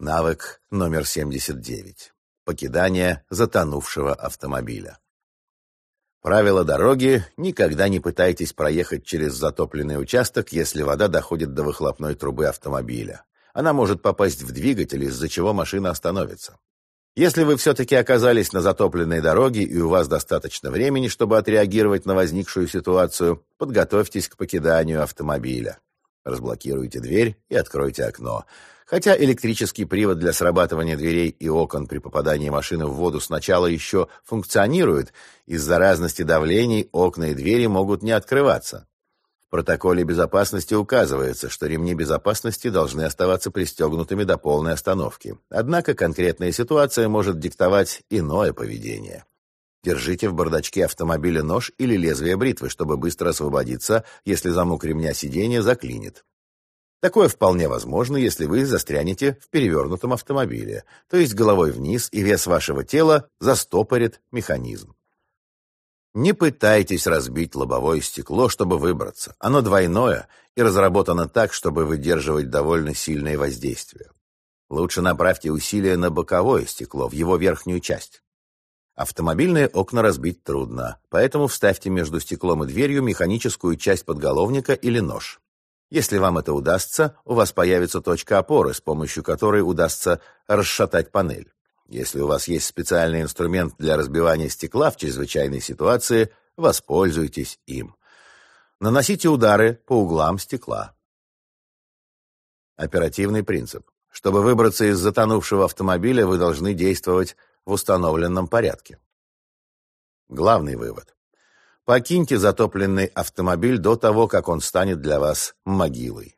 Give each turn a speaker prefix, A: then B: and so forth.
A: Навык номер 79. Покидание затонувшего автомобиля. Правило дороги – никогда не пытайтесь проехать через затопленный участок, если вода доходит до выхлопной трубы автомобиля. Она может попасть в двигатель, из-за чего машина остановится. Если вы все-таки оказались на затопленной дороге и у вас достаточно времени, чтобы отреагировать на возникшую ситуацию, подготовьтесь к покиданию автомобиля. Разблокируйте дверь и откройте окно. Хотя электрический привод для срабатывания дверей и окон при попадании машины в воду сначала еще функционирует, из-за разности давлений окна и двери могут не открываться. В протоколе безопасности указывается, что ремни безопасности должны оставаться пристегнутыми до полной остановки. Однако конкретная ситуация может диктовать иное поведение. Держите в бардачке автомобиля нож или лезвие бритвы, чтобы быстро освободиться, если замок ремня сиденья заклинит. Такое вполне возможно, если вы застрянете в перевернутом автомобиле, то есть головой вниз, и вес вашего тела застопорит механизм. Не пытайтесь разбить лобовое стекло, чтобы выбраться. Оно двойное и разработано так, чтобы выдерживать довольно сильное воздействие. Лучше направьте усилия на боковое стекло, в его верхнюю часть. Автомобильные окна разбить трудно, поэтому вставьте между стеклом и дверью механическую часть подголовника или нож. Если вам это удастся, у вас появится точка опоры, с помощью которой удастся расшатать панель. Если у вас есть специальный инструмент для разбивания стекла в чрезвычайной ситуации, воспользуйтесь им. Наносите удары по углам стекла. Оперативный принцип. Чтобы выбраться из затонувшего автомобиля, вы должны действовать в установленном порядке. Главный вывод. Покиньте затопленный автомобиль до того, как он станет для вас могилой.